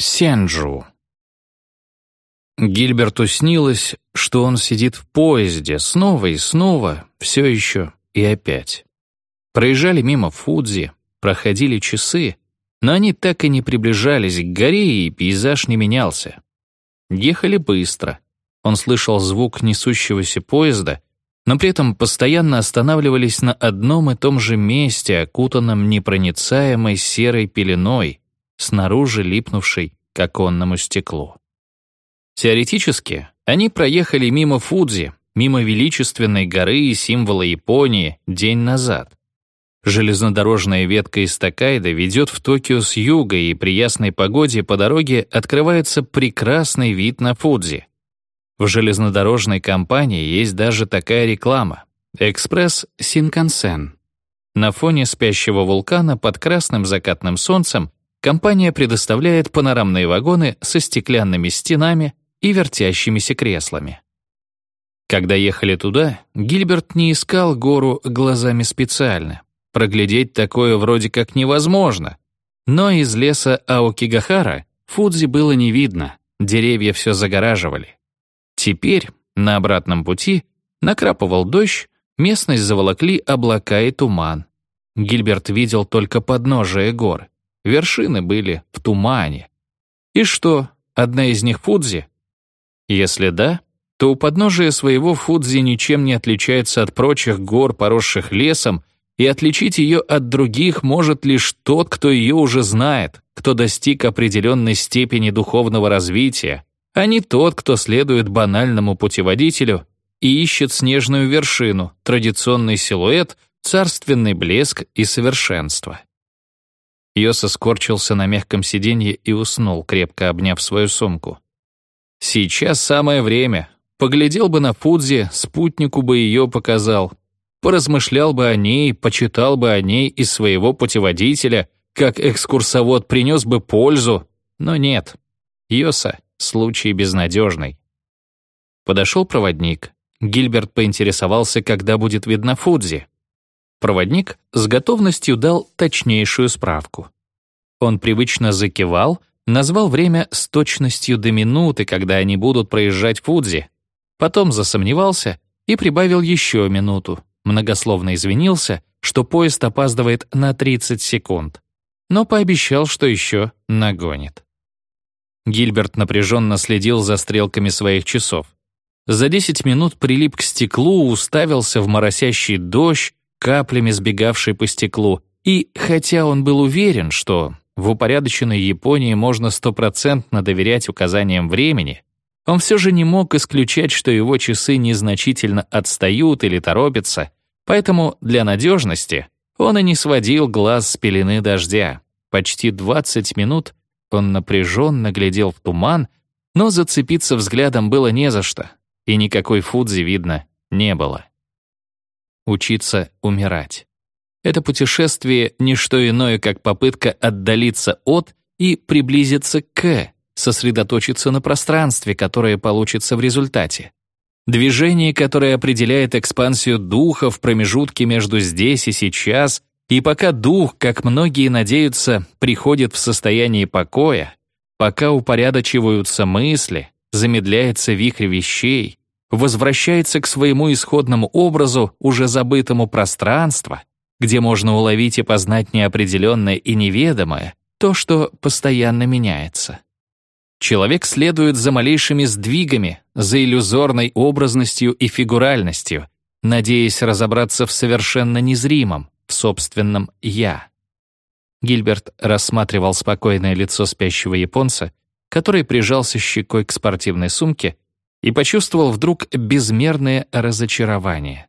Сенджу. Гильберту снилось, что он сидит в поезде снова и снова, все еще и опять. Проезжали мимо Фудзи, проходили часы, но они так и не приближались к горе, и пейзаж не менялся. Ехали быстро. Он слышал звук несущегося поезда, но при этом постоянно останавливались на одном и том же месте, окутанном непроницаемой серой пеленой, снаружи липнувшей к оконному стеклу. Теоретически, они проехали мимо Фудзи, мимо величественной горы и символа Японии день назад. Железнодорожная ветка из Токайдо ведет в Токио с юга, и при ясной погоде по дороге открывается прекрасный вид на Фудзи. В железнодорожной компании есть даже такая реклама — «Экспресс Синкансен». На фоне спящего вулкана под красным закатным солнцем компания предоставляет панорамные вагоны со стеклянными стенами и вертящимися креслами. Когда ехали туда, Гильберт не искал гору глазами специально. Проглядеть такое вроде как невозможно. Но из леса Аокигахара Фудзи было не видно, деревья все загораживали. Теперь, на обратном пути, накрапывал дождь, местность заволокли облака и туман. Гильберт видел только подножие гор. Вершины были в тумане. И что, одна из них Фудзи? Если да, то у подножия своего Фудзи ничем не отличается от прочих гор, поросших лесом, и отличить ее от других может лишь тот, кто ее уже знает, кто достиг определенной степени духовного развития, а не тот, кто следует банальному путеводителю и ищет снежную вершину, традиционный силуэт, царственный блеск и совершенство. Йоса скорчился на мягком сиденье и уснул, крепко обняв свою сумку. Сейчас самое время. Поглядел бы на Фудзи, спутнику бы ее показал. Поразмышлял бы о ней, почитал бы о ней из своего путеводителя, как экскурсовод принес бы пользу. Но нет. Йоса Случай безнадежный. Подошел проводник. Гильберт поинтересовался, когда будет видно Фудзи. Проводник с готовностью дал точнейшую справку. Он привычно закивал, назвал время с точностью до минуты, когда они будут проезжать Фудзи. Потом засомневался и прибавил еще минуту. Многословно извинился, что поезд опаздывает на 30 секунд, но пообещал, что еще нагонит. Гильберт напряженно следил за стрелками своих часов. За 10 минут прилип к стеклу, уставился в моросящий дождь, каплями сбегавший по стеклу, и, хотя он был уверен, что в упорядоченной Японии можно стопроцентно доверять указаниям времени, он все же не мог исключать, что его часы незначительно отстают или торопятся, поэтому для надежности он и не сводил глаз с пелены дождя. Почти 20 минут он напряженно глядел в туман, но зацепиться взглядом было не за что, и никакой Фудзи видно не было. Учиться умирать. Это путешествие — не что иное, как попытка отдалиться от и приблизиться к, сосредоточиться на пространстве, которое получится в результате. Движение, которое определяет экспансию духа в промежутке между здесь и сейчас, и пока дух, как многие надеются, приходит в состояние покоя, пока упорядочиваются мысли, замедляется вихрь вещей, возвращается к своему исходному образу, уже забытому пространства, где можно уловить и познать неопределенное и неведомое, то, что постоянно меняется. Человек следует за малейшими сдвигами, за иллюзорной образностью и фигуральностью, надеясь разобраться в совершенно незримом, в собственном «я». Гильберт рассматривал спокойное лицо спящего японца, который прижался щекой к спортивной сумке и почувствовал вдруг безмерное разочарование.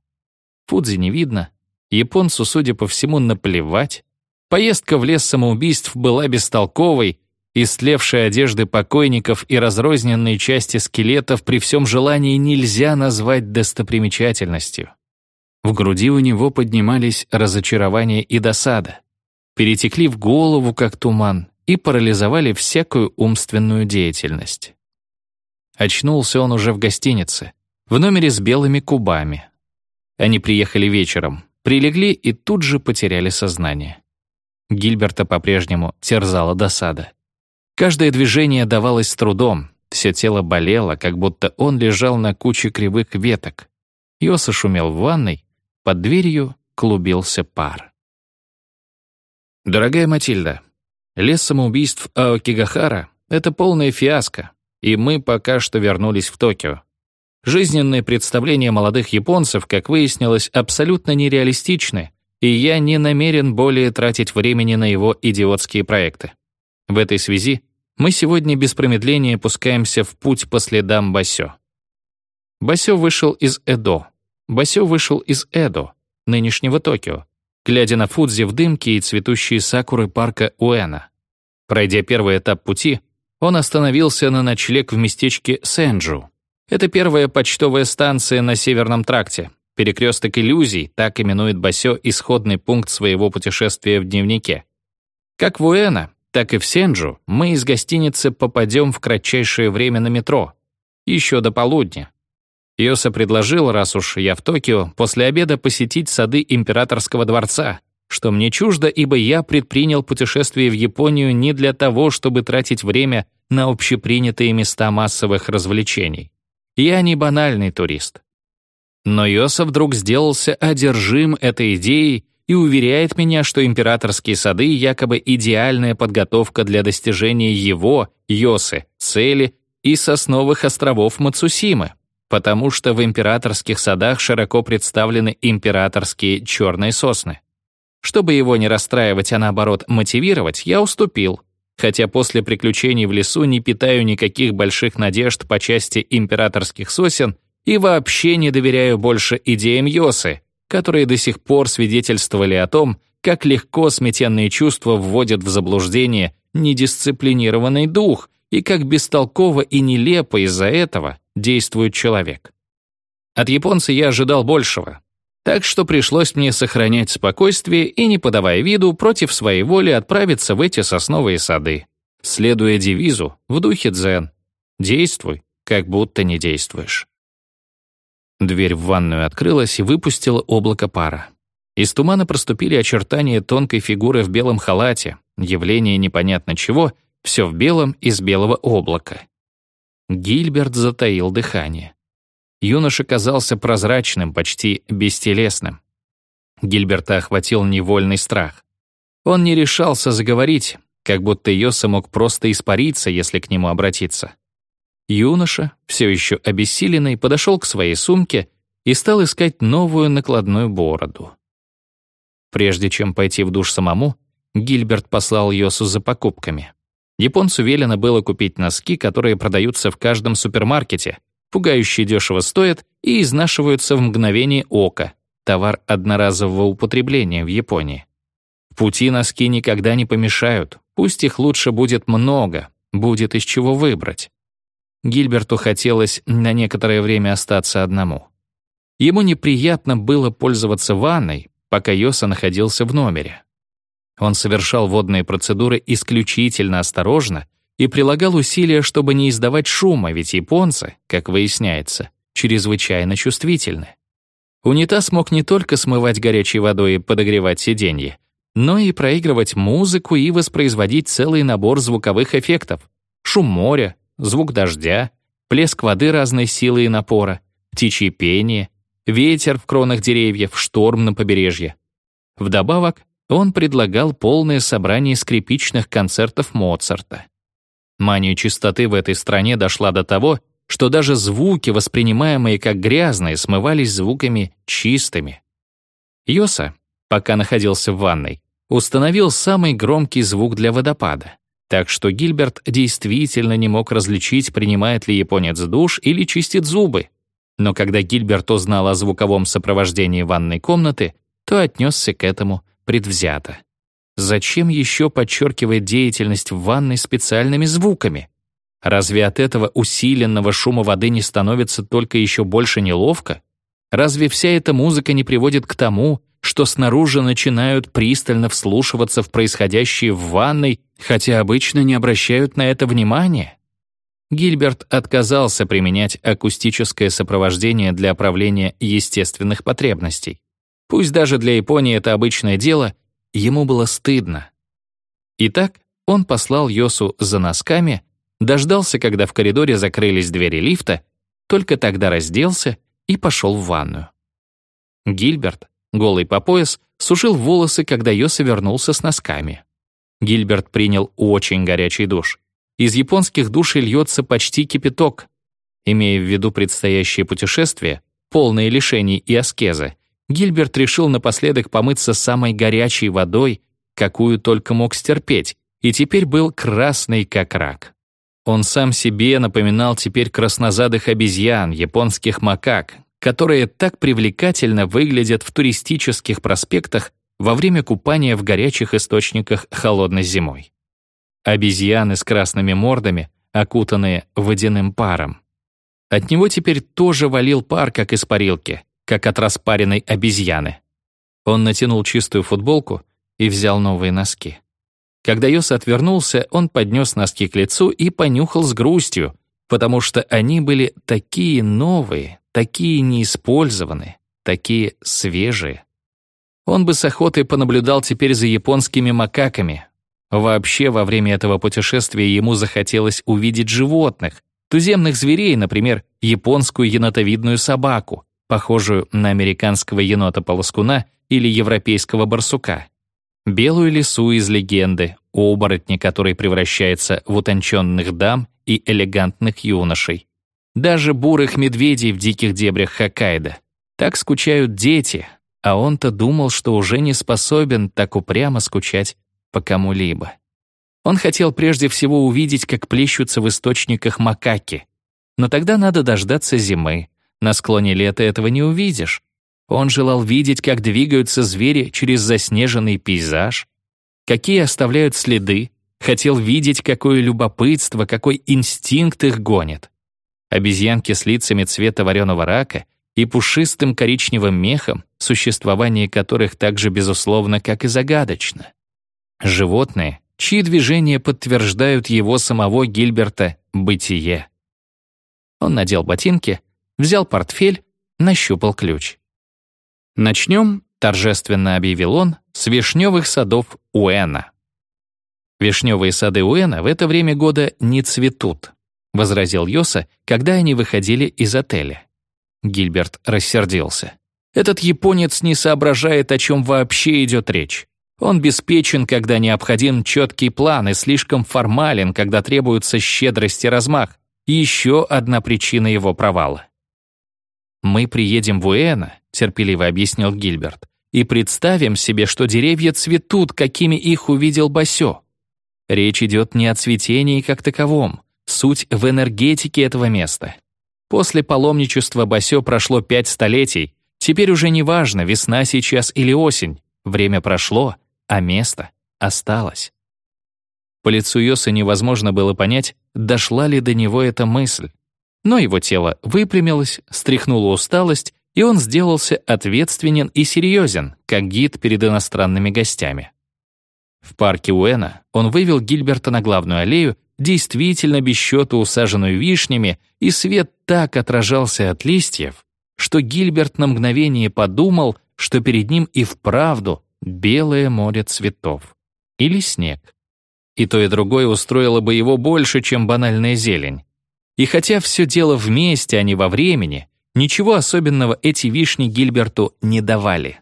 Фудзи не видно, японцу, судя по всему, наплевать. Поездка в лес самоубийств была бестолковой, истлевшие одежды покойников и разрозненные части скелетов при всем желании нельзя назвать достопримечательностью. В груди у него поднимались разочарование и досада, перетекли в голову, как туман, и парализовали всякую умственную деятельность. Очнулся он уже в гостинице, в номере с белыми кубами. Они приехали вечером, прилегли и тут же потеряли сознание. Гильберта по-прежнему терзала досада. Каждое движение давалось с трудом, все тело болело, как будто он лежал на куче кривых веток. Йоса шумел в ванной, под дверью клубился пар. Дорогая Матильда, лес самоубийств Аокигахара — это полная фиаско, и мы пока что вернулись в Токио. Жизненные представления молодых японцев, как выяснилось, абсолютно нереалистичны, и я не намерен более тратить времени на его идиотские проекты. В этой связи мы сегодня без промедления пускаемся в путь по следам Басё. Басё вышел из Эдо. Басё вышел из Эдо, нынешнего Токио, глядя на Фудзи в дымке и цветущие сакуры парка Уэна. Пройдя первый этап пути, он остановился на ночлег в местечке Сэнджу. Это первая почтовая станция на Северном тракте. Перекресток иллюзий, так именует Басё исходный пункт своего путешествия в дневнике. Как в Уэна, так и в Сенджу мы из гостиницы попадем в кратчайшее время на метро. Еще до полудня. Йоса предложил, раз уж я в Токио, после обеда посетить сады императорского дворца, что мне чуждо, ибо я предпринял путешествие в Японию не для того, чтобы тратить время на общепринятые места массовых развлечений. Я не банальный турист. Но Йоса вдруг сделался одержим этой идеей и уверяет меня, что императорские сады якобы идеальная подготовка для достижения его, Йосы, цели и сосновых островов Мацусимы, потому что в императорских садах широко представлены императорские черные сосны. Чтобы его не расстраивать, а наоборот мотивировать, я уступил, хотя после приключений в лесу не питаю никаких больших надежд по части императорских сосен и вообще не доверяю больше идеям Йосы, которые до сих пор свидетельствовали о том, как легко сметенные чувства вводят в заблуждение недисциплинированный дух и как бестолково и нелепо из-за этого действует человек. От японца я ожидал большего, так что пришлось мне сохранять спокойствие и, не подавая виду, против своей воли отправиться в эти сосновые сады, следуя девизу в духе дзен «Действуй, как будто не действуешь». Дверь в ванную открылась и выпустила облако пара. Из тумана проступили очертания тонкой фигуры в белом халате, явление непонятно чего, все в белом из белого облака. Гильберт затаил дыхание. Юноша казался прозрачным, почти бестелесным. Гильберта охватил невольный страх. Он не решался заговорить, как будто Йоса мог просто испариться, если к нему обратиться. Юноша, все еще обессиленный, подошел к своей сумке и стал искать новую накладную бороду. Прежде чем пойти в душ самому, Гильберт послал Йосу за покупками. Японцу велено было купить носки, которые продаются в каждом супермаркете, пугающе дешево стоят и изнашиваются в мгновение ока, товар одноразового употребления в Японии. В пути носки никогда не помешают, пусть их лучше будет много, будет из чего выбрать. Гильберту хотелось на некоторое время остаться одному. Ему неприятно было пользоваться ванной, пока Йоса находился в номере. Он совершал водные процедуры исключительно осторожно и прилагал усилия, чтобы не издавать шума, ведь японцы, как выясняется, чрезвычайно чувствительны. Унитаз мог не только смывать горячей водой и подогревать сиденье, но и проигрывать музыку и воспроизводить целый набор звуковых эффектов. Шум моря, звук дождя, плеск воды разной силы и напора, птичье пение, ветер в кронах деревьев, шторм на побережье. Вдобавок, он предлагал полное собрание скрипичных концертов Моцарта. Мания чистоты в этой стране дошла до того, что даже звуки, воспринимаемые как грязные, смывались звуками чистыми. Йоса, пока находился в ванной, установил самый громкий звук для водопада. Так что Гильберт действительно не мог различить, принимает ли японец душ или чистит зубы. Но когда Гильберт узнал о звуковом сопровождении ванной комнаты, то отнесся к этому предвзято. Зачем еще подчеркивать деятельность в ванной специальными звуками? Разве от этого усиленного шума воды не становится только еще больше неловко? Разве вся эта музыка не приводит к тому, что снаружи начинают пристально вслушиваться в происходящее в ванной, хотя обычно не обращают на это внимания. Гильберт отказался применять акустическое сопровождение для оправления естественных потребностей. Пусть даже для Японии это обычное дело, ему было стыдно. Итак, он послал Йосу за носками, дождался, когда в коридоре закрылись двери лифта, только тогда разделся и пошел в ванную. Гильберт, голый по пояс, сушил волосы, когда Йоса вернулся с носками. Гильберт принял очень горячий душ. Из японских душей льется почти кипяток. Имея в виду предстоящее путешествие, полное лишений и аскезы, Гильберт решил напоследок помыться самой горячей водой, какую только мог стерпеть, и теперь был красный как рак. Он сам себе напоминал теперь краснозадых обезьян, японских макак, которые так привлекательно выглядят в туристических проспектах во время купания в горячих источниках холодной зимой. Обезьяны с красными мордами, окутанные водяным паром. От него теперь тоже валил пар, как из парилки, как от распаренной обезьяны. Он натянул чистую футболку и взял новые носки. Когда Йос отвернулся, он поднес носки к лицу и понюхал с грустью, потому что они были такие новые, такие неиспользованные, такие свежие. Он бы с охотой понаблюдал теперь за японскими макаками. Вообще, во время этого путешествия ему захотелось увидеть животных, туземных зверей, например, японскую енотовидную собаку, похожую на американского енота-полоскуна или европейского барсука. Белую лису из легенды, оборотни, который превращается в утонченных дам и элегантных юношей. Даже бурых медведей в диких дебрях Хоккайдо. Так скучают дети, а он-то думал, что уже не способен так упрямо скучать по кому-либо. Он хотел прежде всего увидеть, как плещутся в источниках макаки. Но тогда надо дождаться зимы. На склоне лета этого не увидишь. Он желал видеть, как двигаются звери через заснеженный пейзаж, какие оставляют следы, хотел видеть, какое любопытство, какой инстинкт их гонит. Обезьянки с лицами цвета вареного рака и пушистым коричневым мехом, существование которых так же безусловно, как и загадочно. Животные, чьи движения подтверждают его самого Гильберта бытие. Он надел ботинки, взял портфель, нащупал ключ. «Начнем», — торжественно объявил он, «с вишневых садов Уэна». «Вишневые сады Уэна в это время года не цветут», — возразил Йоса, когда они выходили из отеля. Гильберт рассердился. «Этот японец не соображает, о чем вообще идет речь. Он беспечен, когда необходим четкий план, и слишком формален, когда требуется щедрость и размах. Еще одна причина его провала. «Мы приедем в Уэна», — терпеливо объяснил Гильберт, «и представим себе, что деревья цветут, какими их увидел Басё. Речь идет не о цветении как таковом, суть в энергетике этого места. После паломничества Басё прошло пять столетий, теперь уже не важно, весна сейчас или осень, время прошло, а место осталось. По лицу Йоса невозможно было понять, дошла ли до него эта мысль. Но его тело выпрямилось, стряхнуло усталость, и он сделался ответственен и серьезен, как гид перед иностранными гостями. В парке Уэна он вывел Гильберта на главную аллею действительно без счета усаженную вишнями, и свет так отражался от листьев, что Гильберт на мгновение подумал, что перед ним и вправду белое море цветов. Или снег. И то, и другое устроило бы его больше, чем банальная зелень. И хотя все дело вместе, а не во времени, ничего особенного эти вишни Гильберту не давали.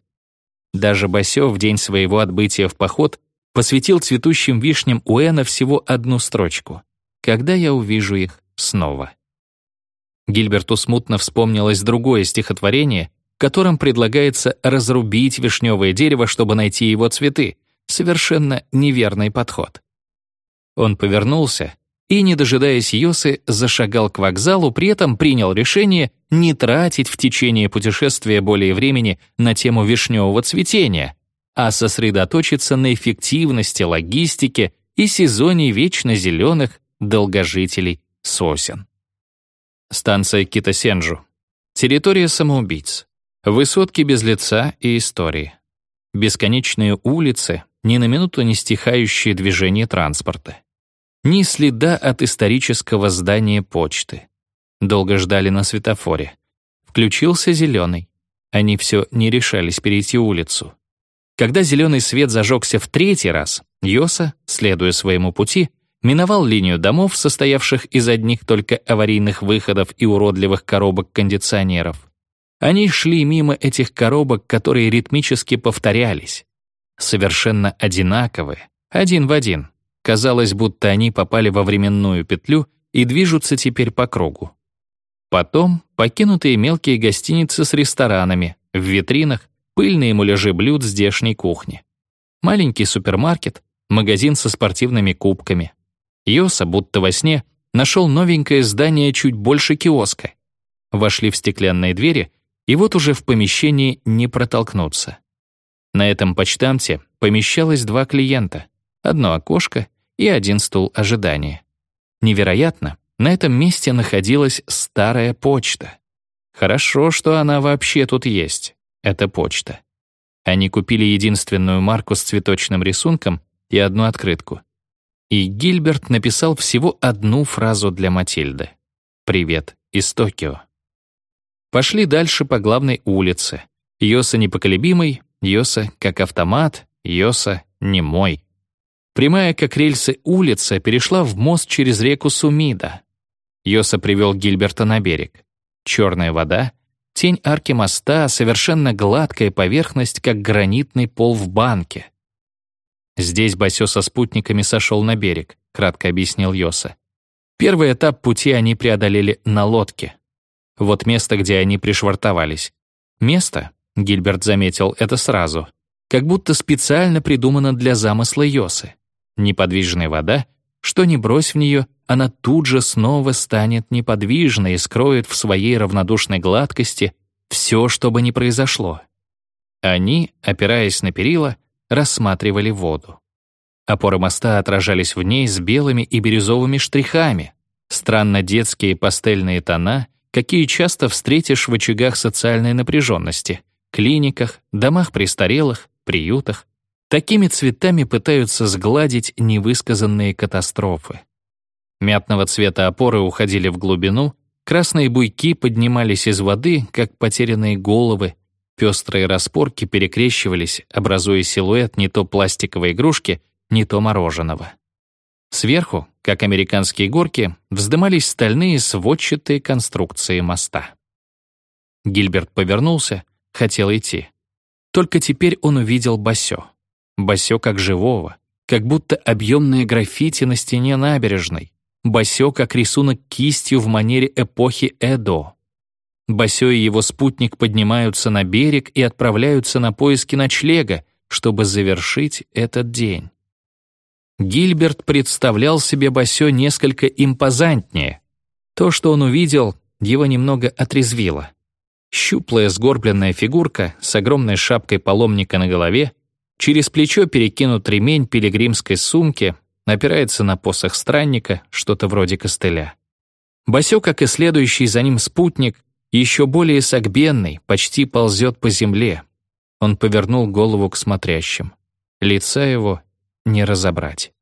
Даже Басё в день своего отбытия в поход посвятил цветущим вишням Уэна всего одну строчку «Когда я увижу их снова». Гильберту смутно вспомнилось другое стихотворение, которым предлагается разрубить вишневое дерево, чтобы найти его цветы. Совершенно неверный подход. Он повернулся и, не дожидаясь Йосы, зашагал к вокзалу, при этом принял решение не тратить в течение путешествия более времени на тему вишневого цветения, а сосредоточиться на эффективности логистики и сезоне вечно зеленых долгожителей сосен. Станция Китасенджу. Территория самоубийц. Высотки без лица и истории. Бесконечные улицы, ни на минуту не стихающие движение транспорта. Ни следа от исторического здания почты. Долго ждали на светофоре. Включился зеленый. Они все не решались перейти улицу. Когда зеленый свет зажегся в третий раз, Йоса, следуя своему пути, миновал линию домов, состоявших из одних только аварийных выходов и уродливых коробок кондиционеров. Они шли мимо этих коробок, которые ритмически повторялись. Совершенно одинаковые, один в один. Казалось, будто они попали во временную петлю и движутся теперь по кругу. Потом покинутые мелкие гостиницы с ресторанами, в витринах пыльные муляжи блюд здешней кухни. Маленький супермаркет, магазин со спортивными кубками. Йоса, будто во сне, нашел новенькое здание чуть больше киоска. Вошли в стеклянные двери, и вот уже в помещении не протолкнуться. На этом почтамте помещалось два клиента, одно окошко и один стул ожидания. Невероятно, на этом месте находилась старая почта. Хорошо, что она вообще тут есть. Это почта. Они купили единственную марку с цветочным рисунком и одну открытку. И Гильберт написал всего одну фразу для Матильды. «Привет из Токио». Пошли дальше по главной улице. Йоса непоколебимый, Йоса как автомат, Йоса немой. Прямая, как рельсы, улица перешла в мост через реку Сумида. Йоса привел Гильберта на берег. Черная вода, тень арки моста, совершенно гладкая поверхность, как гранитный пол в банке. Здесь Басё со спутниками сошел на берег, кратко объяснил Йоса. Первый этап пути они преодолели на лодке. Вот место, где они пришвартовались. Место, Гильберт заметил это сразу, как будто специально придумано для замысла Йосы. Неподвижная вода, что ни брось в нее, она тут же снова станет неподвижной и скроет в своей равнодушной гладкости все, что бы ни произошло. Они, опираясь на перила, рассматривали воду. Опоры моста отражались в ней с белыми и бирюзовыми штрихами, странно детские пастельные тона, какие часто встретишь в очагах социальной напряженности, клиниках, домах престарелых, приютах. Такими цветами пытаются сгладить невысказанные катастрофы. Мятного цвета опоры уходили в глубину, красные буйки поднимались из воды, как потерянные головы, пестрые распорки перекрещивались, образуя силуэт не то пластиковой игрушки, не то мороженого. Сверху, как американские горки, вздымались стальные сводчатые конструкции моста. Гильберт повернулся, хотел идти. Только теперь он увидел Басё. Басё как живого, как будто объемные граффити на стене набережной, Басё как рисунок кистью в манере эпохи Эдо. Басё и его спутник поднимаются на берег и отправляются на поиски ночлега, чтобы завершить этот день. Гильберт представлял себе Басё несколько импозантнее. То, что он увидел, его немного отрезвило. Щуплая сгорбленная фигурка с огромной шапкой паломника на голове, через плечо перекинут ремень пилигримской сумки, опирается на посох странника, что-то вроде костыля. Басё, как и следующий за ним спутник, еще более согбенный, почти ползет по земле. Он повернул голову к смотрящим. Лица его не разобрать.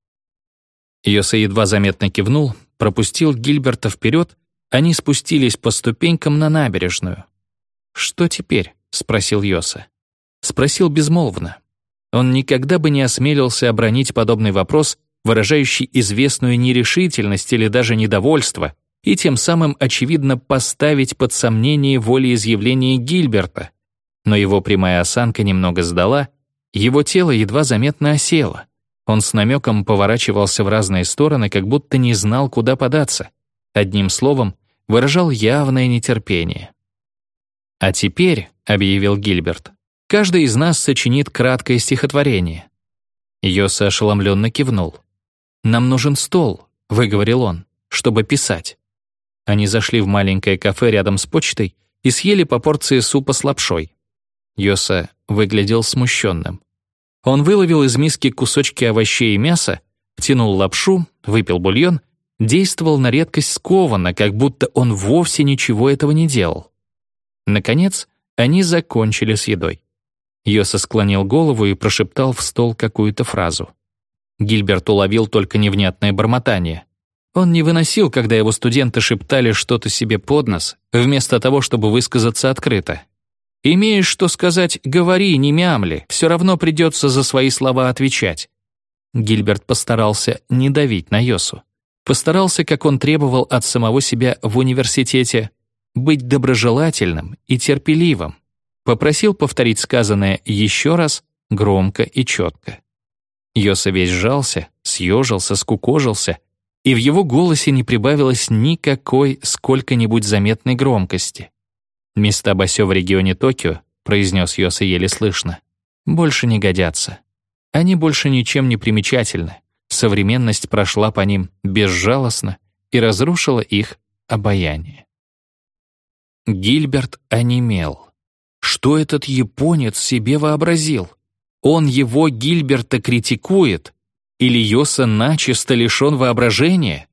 Йоса едва заметно кивнул, пропустил Гильберта вперед, они спустились по ступенькам на набережную. «Что теперь?» — спросил Йоса. Спросил безмолвно. Он никогда бы не осмелился обронить подобный вопрос выражающий известную нерешительность или даже недовольство, и тем самым, очевидно, поставить под сомнение волеизъявление Гильберта. Но его прямая осанка немного сдала, его тело едва заметно осело. Он с намеком поворачивался в разные стороны, как будто не знал, куда податься. Одним словом, выражал явное нетерпение. «А теперь», — объявил Гильберт, — «каждый из нас сочинит краткое стихотворение». Йоса ошеломленно кивнул. «Нам нужен стол», — выговорил он, — «чтобы писать». Они зашли в маленькое кафе рядом с почтой и съели по порции супа с лапшой. Йоса выглядел смущенным. Он выловил из миски кусочки овощей и мяса, втянул лапшу, выпил бульон, действовал на редкость скованно, как будто он вовсе ничего этого не делал. Наконец, они закончили с едой. Йоса склонил голову и прошептал в стол какую-то фразу. Гильберт уловил только невнятное бормотание. Он не выносил, когда его студенты шептали что-то себе под нос, вместо того, чтобы высказаться открыто. Имеешь что сказать, говори, не мямли, все равно придется за свои слова отвечать». Гильберт постарался не давить на Йосу. Постарался, как он требовал от самого себя в университете, быть доброжелательным и терпеливым. Попросил повторить сказанное еще раз, громко и четко. Йоса весь сжался, съежился, скукожился, и в его голосе не прибавилось никакой сколько-нибудь заметной громкости. «Места Басё в регионе Токио», — произнес Йоса еле слышно, — «больше не годятся. Они больше ничем не примечательны. Современность прошла по ним безжалостно и разрушила их обаяние». Гильберт онемел. Что этот японец себе вообразил? Он его, Гильберта, критикует? Или Йоса начисто лишен воображения?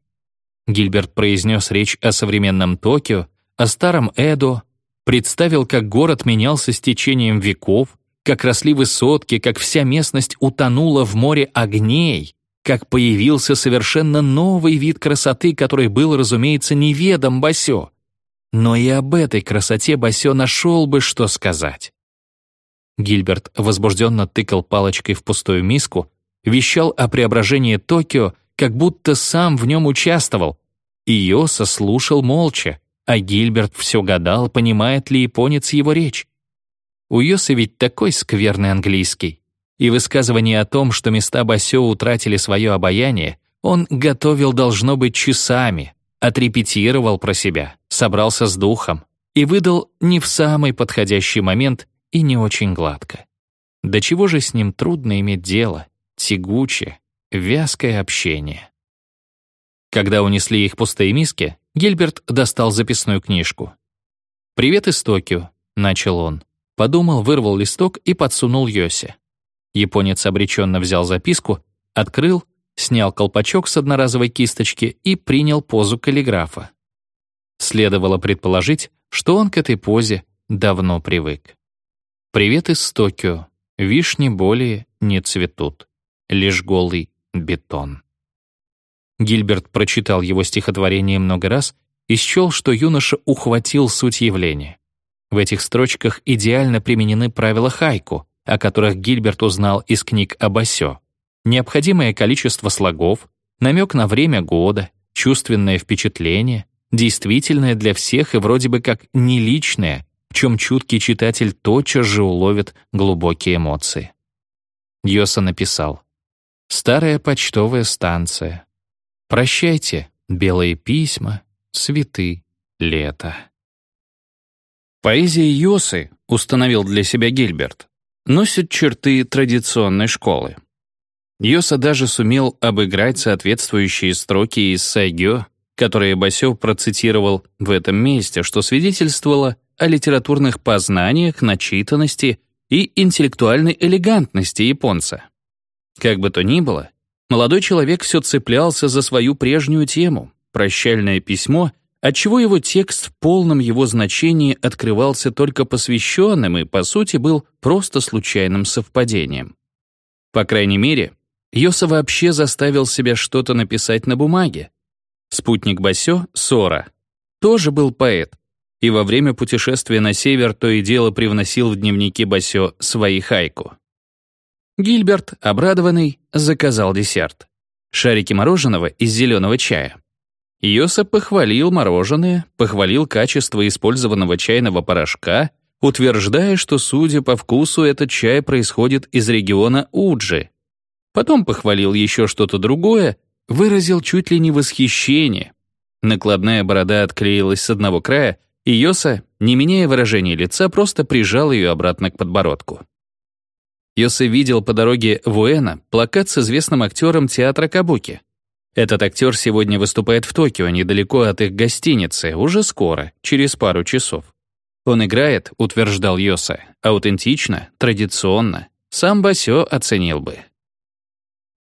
Гильберт произнес речь о современном Токио, о старом Эдо, представил, как город менялся с течением веков, как росли высотки, как вся местность утонула в море огней, как появился совершенно новый вид красоты, который был, разумеется, неведом Басё. Но и об этой красоте Басё нашел бы, что сказать. Гильберт возбужденно тыкал палочкой в пустую миску, вещал о преображении Токио, как будто сам в нем участвовал. И Йоса слушал молча, а Гильберт все гадал, понимает ли японец его речь. У Йоса ведь такой скверный английский. И высказывание о том, что места Басё утратили свое обаяние, он готовил должно быть часами, отрепетировал про себя, собрался с духом и выдал не в самый подходящий момент и не очень гладко. До чего же с ним трудно иметь дело, тягучее, вязкое общение. Когда унесли их пустые миски, Гильберт достал записную книжку. «Привет из Токио», — начал он. Подумал, вырвал листок и подсунул Йосе. Японец обреченно взял записку, открыл, снял колпачок с одноразовой кисточки и принял позу каллиграфа. Следовало предположить, что он к этой позе давно привык. «Привет из Токио. Вишни более не цветут. Лишь голый бетон». Гильберт прочитал его стихотворение много раз и счел, что юноша ухватил суть явления. В этих строчках идеально применены правила хайку, о которых Гильберт узнал из книг Абасё. Необходимое количество слогов, намек на время года, чувственное впечатление, действительное для всех и вроде бы как не личное, в чем чуткий читатель тотчас же уловит глубокие эмоции. Йоса написал «Старая почтовая станция, Прощайте, белые письма, цветы, лето. Поэзия Йосы, установил для себя Гильберт, носит черты традиционной школы. Йоса даже сумел обыграть соответствующие строки из Сайгё, которые Басё процитировал в этом месте, что свидетельствовало о литературных познаниях, начитанности и интеллектуальной элегантности японца. Как бы то ни было, Молодой человек все цеплялся за свою прежнюю тему — прощальное письмо, отчего его текст в полном его значении открывался только посвященным и, по сути, был просто случайным совпадением. По крайней мере, Йоса вообще заставил себя что-то написать на бумаге. Спутник Басё, Сора, тоже был поэт, и во время путешествия на север то и дело привносил в дневники Басё свои хайку. Гильберт, обрадованный, заказал десерт. Шарики мороженого из зеленого чая. Йоса похвалил мороженое, похвалил качество использованного чайного порошка, утверждая, что, судя по вкусу, этот чай происходит из региона Уджи. Потом похвалил еще что-то другое, выразил чуть ли не восхищение. Накладная борода отклеилась с одного края, и Йоса, не меняя выражения лица, просто прижал ее обратно к подбородку. Йосе видел по дороге в Уэна плакат с известным актером театра Кабуки. Этот актер сегодня выступает в Токио, недалеко от их гостиницы, уже скоро, через пару часов. Он играет, утверждал Йоса, аутентично, традиционно. Сам Басё оценил бы.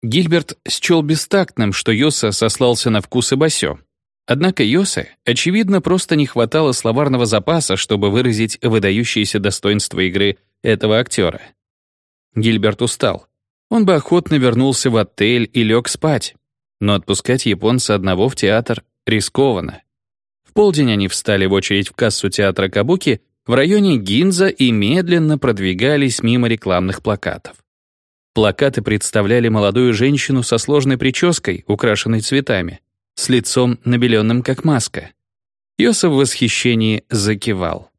Гильберт счел бестактным, что Йоса сослался на вкусы Басё. Однако Йосе, очевидно, просто не хватало словарного запаса, чтобы выразить выдающиеся достоинства игры этого актера. Гильберт устал. Он бы охотно вернулся в отель и лег спать. Но отпускать японца одного в театр рискованно. В полдень они встали в очередь в кассу театра Кабуки в районе Гинза и медленно продвигались мимо рекламных плакатов. Плакаты представляли молодую женщину со сложной прической, украшенной цветами, с лицом набеленным как маска. Йоса в восхищении закивал.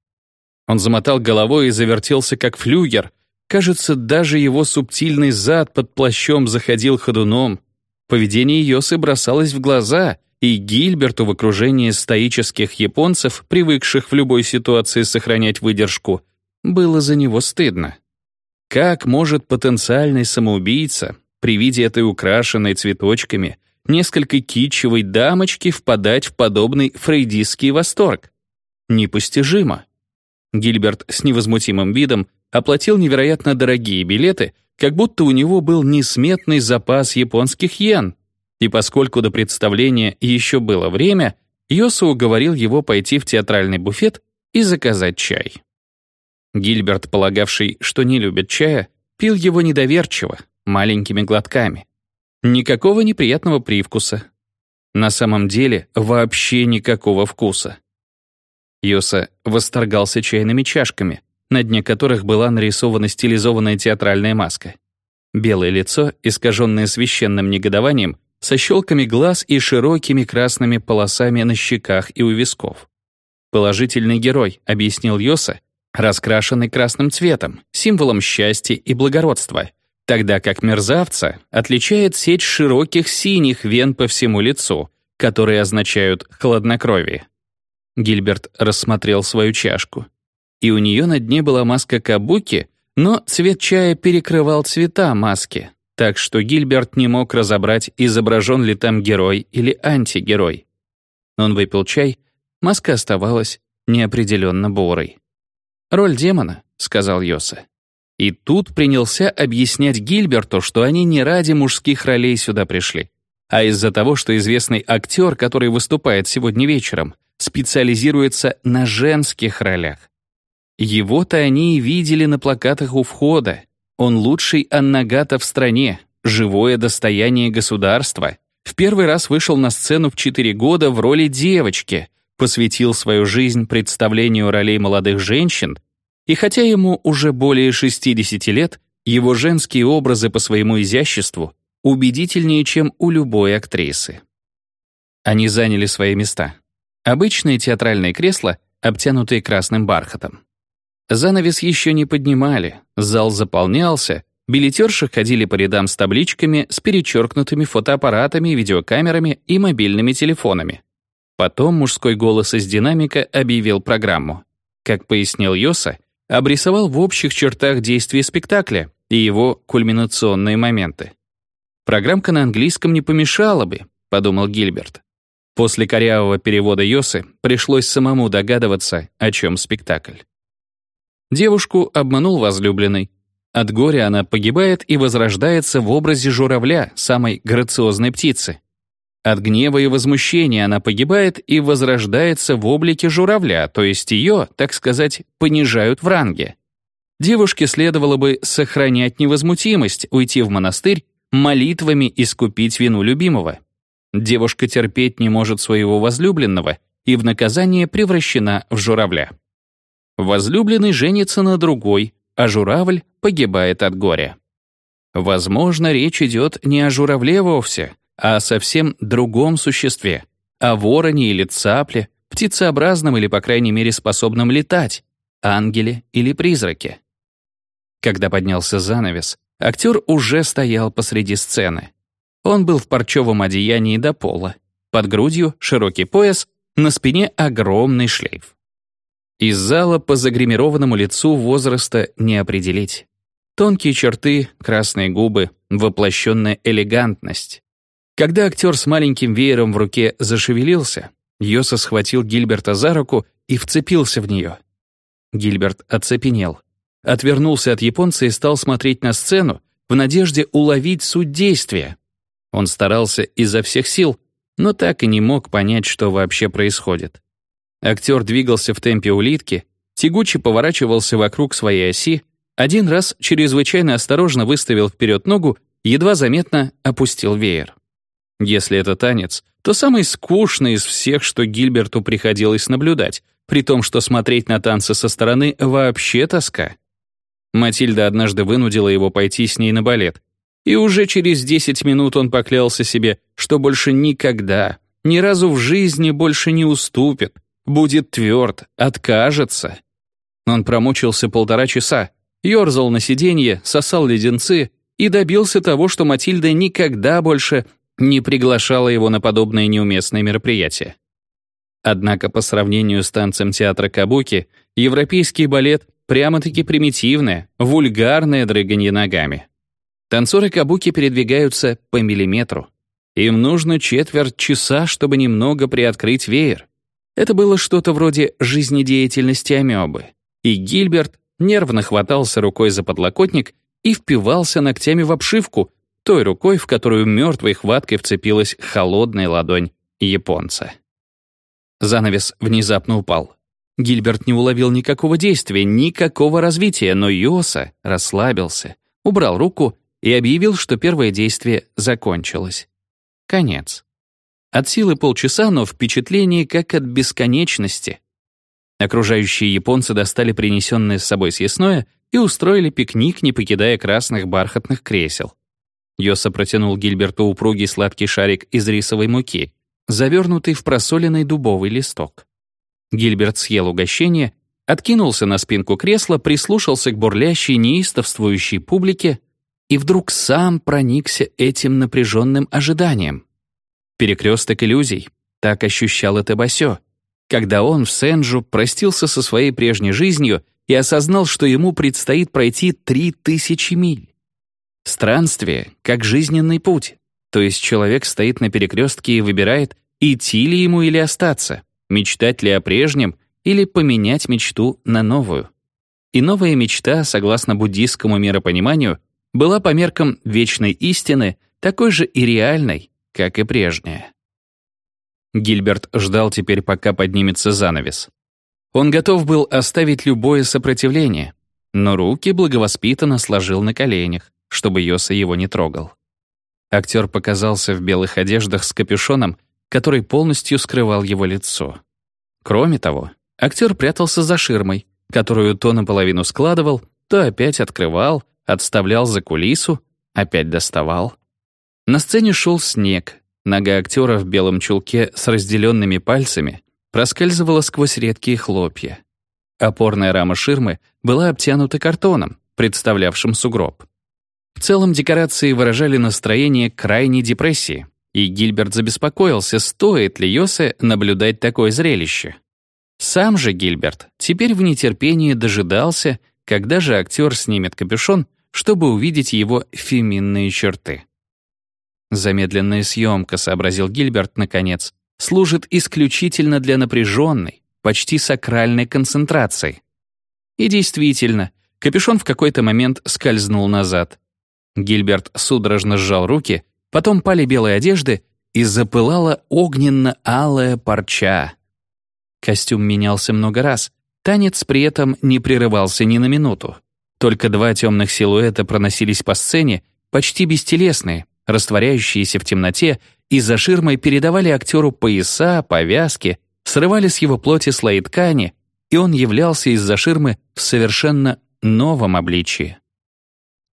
Он замотал головой и завертелся как флюгер. Кажется, даже его субтильный зад под плащом заходил ходуном. Поведение Йосы бросалось в глаза, и Гильберту в окружении стоических японцев, привыкших в любой ситуации сохранять выдержку, было за него стыдно. Как может потенциальный самоубийца при виде этой украшенной цветочками, несколько китчевой дамочки впадать в подобный фрейдистский восторг? Непостижимо. Гильберт с невозмутимым видом оплатил невероятно дорогие билеты, как будто у него был несметный запас японских йен. И поскольку до представления еще было время, Йоса уговорил его пойти в театральный буфет и заказать чай. Гильберт, полагавший, что не любит чая, пил его недоверчиво, маленькими глотками. Никакого неприятного привкуса. На самом деле вообще никакого вкуса. Йоса восторгался чайными чашками, на дне которых была нарисована стилизованная театральная маска. Белое лицо, искаженное священным негодованием, со щелками глаз и широкими красными полосами на щеках и у висков. «Положительный герой», — объяснил Йоса, раскрашенный красным цветом, символом счастья и благородства, тогда как мерзавца отличает сеть широких синих вен по всему лицу, которые означают хладнокровие. Гильберт рассмотрел свою чашку. И у нее на дне была маска кабуки, но цвет чая перекрывал цвета маски, так что Гильберт не мог разобрать, изображен ли там герой или антигерой. Он выпил чай, маска оставалась неопределенно бурой. «Роль демона», — сказал Йоса. И тут принялся объяснять Гильберту, что они не ради мужских ролей сюда пришли, а из-за того, что известный актер, который выступает сегодня вечером, специализируется на женских ролях. Его-то они и видели на плакатах у входа. Он лучший аннагата в стране, живое достояние государства. В первый раз вышел на сцену в 4 года в роли девочки, посвятил свою жизнь представлению ролей молодых женщин, и хотя ему уже более 60 лет, его женские образы по своему изяществу убедительнее, чем у любой актрисы. Они заняли свои места. Обычные театральные кресла, обтянутые красным бархатом. Занавес еще не поднимали, зал заполнялся, билетерши ходили по рядам с табличками с перечеркнутыми фотоаппаратами, видеокамерами и мобильными телефонами. Потом мужской голос из динамика объявил программу. Как пояснил Йоса, обрисовал в общих чертах действия спектакля и его кульминационные моменты. «Программка на английском не помешала бы», — подумал Гильберт. После корявого перевода Йосы пришлось самому догадываться, о чем спектакль. Девушку обманул возлюбленный. От горя она погибает и возрождается в образе журавля, самой грациозной птицы. От гнева и возмущения она погибает и возрождается в облике журавля, то есть ее, так сказать, понижают в ранге. Девушке следовало бы сохранять невозмутимость, уйти в монастырь, молитвами искупить вину любимого. Девушка терпеть не может своего возлюбленного и в наказание превращена в журавля. Возлюбленный женится на другой, а журавль погибает от горя. Возможно, речь идет не о журавле вовсе, о совсем другом существе, о вороне или цапле, птицеобразном или, по крайней мере, способном летать, ангеле или призраке. Когда поднялся занавес, актер уже стоял посреди сцены. Он был в парчевом одеянии до пола, под грудью широкий пояс, на спине огромный шлейф. Из зала по загримированному лицу возраста не определить. Тонкие черты, красные губы, воплощенная элегантность. Когда актер с маленьким веером в руке зашевелился, Йоса схватил Гильберта за руку и вцепился в нее. Гильберт оцепенел. Отвернулся от японца и стал смотреть на сцену в надежде уловить суть действия. Он старался изо всех сил, но так и не мог понять, что вообще происходит. Актер двигался в темпе улитки, тягуче поворачивался вокруг своей оси, один раз чрезвычайно осторожно выставил вперед ногу, едва заметно опустил веер. Если это танец, то самый скучный из всех, что Гильберту приходилось наблюдать, при том, что смотреть на танцы со стороны вообще тоска. Матильда однажды вынудила его пойти с ней на балет, и уже через 10 минут он поклялся себе, что больше никогда, ни разу в жизни больше не уступит, будет тверд, откажется. Он промучился полтора часа, ерзал на сиденье, сосал леденцы и добился того, что Матильда никогда больше не приглашала его на подобные неуместные мероприятия. Однако по сравнению с танцем театра Кабуки, европейский балет прямо-таки примитивное, вульгарное дрыганье ногами. Танцоры Кабуки передвигаются по миллиметру. Им нужно четверть часа, чтобы немного приоткрыть веер. Это было что-то вроде жизнедеятельности амебы. И Гильберт нервно хватался рукой за подлокотник и впивался ногтями в обшивку, той рукой, в которую мертвой хваткой вцепилась холодная ладонь японца. Занавес внезапно упал. Гильберт не уловил никакого действия, никакого развития, но Йоса расслабился, убрал руку и объявил, что первое действие закончилось. Конец. От силы полчаса, но впечатление как от бесконечности. Окружающие японцы достали принесенное с собой съестное и устроили пикник, не покидая красных бархатных кресел. Йоса протянул Гильберту упругий сладкий шарик из рисовой муки, завернутый в просоленный дубовый листок. Гильберт съел угощение, откинулся на спинку кресла, прислушался к бурлящей, неистовствующей публике и вдруг сам проникся этим напряженным ожиданием. Перекресток иллюзий. Так ощущал это Басё, когда он в Сенджу простился со своей прежней жизнью и осознал, что ему предстоит пройти три тысячи миль. Странствие, как жизненный путь. То есть человек стоит на перекрестке и выбирает, идти ли ему или остаться, мечтать ли о прежнем или поменять мечту на новую. И новая мечта, согласно буддийскому миропониманию, была по меркам вечной истины такой же и реальной, как и прежняя. Гильберт ждал теперь, пока поднимется занавес. Он готов был оставить любое сопротивление, но руки благовоспитанно сложил на коленях, чтобы Йоса его не трогал. Актер показался в белых одеждах с капюшоном, который полностью скрывал его лицо. Кроме того, актер прятался за ширмой, которую то наполовину складывал, то опять открывал, отставлял за кулису, опять доставал. На сцене шел снег, нога актера в белом чулке с разделенными пальцами проскальзывала сквозь редкие хлопья. Опорная рама ширмы была обтянута картоном, представлявшим сугроб. В целом декорации выражали настроение крайней депрессии, и Гильберт забеспокоился, стоит ли Йосе наблюдать такое зрелище. Сам же Гильберт теперь в нетерпении дожидался, когда же актер снимет капюшон чтобы увидеть его феминные черты. Замедленная съемка, сообразил Гильберт наконец, служит исключительно для напряженной, почти сакральной концентрации. И действительно, капюшон в какой-то момент скользнул назад. Гильберт судорожно сжал руки, потом пали белые одежды, и запылала огненно-алая парча. Костюм менялся много раз, танец при этом не прерывался ни на минуту. Только два темных силуэта проносились по сцене, почти бестелесные, растворяющиеся в темноте, и за ширмой передавали актеру пояса, повязки, срывали с его плоти слои ткани, и он являлся из-за ширмы в совершенно новом обличии.